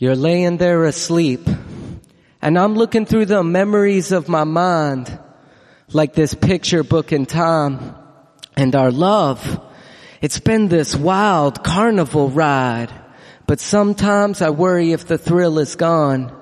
You're laying there asleep and I'm looking through the memories of my mind like this picture book in time and our love. It's been this wild carnival ride, but sometimes I worry if the thrill is gone.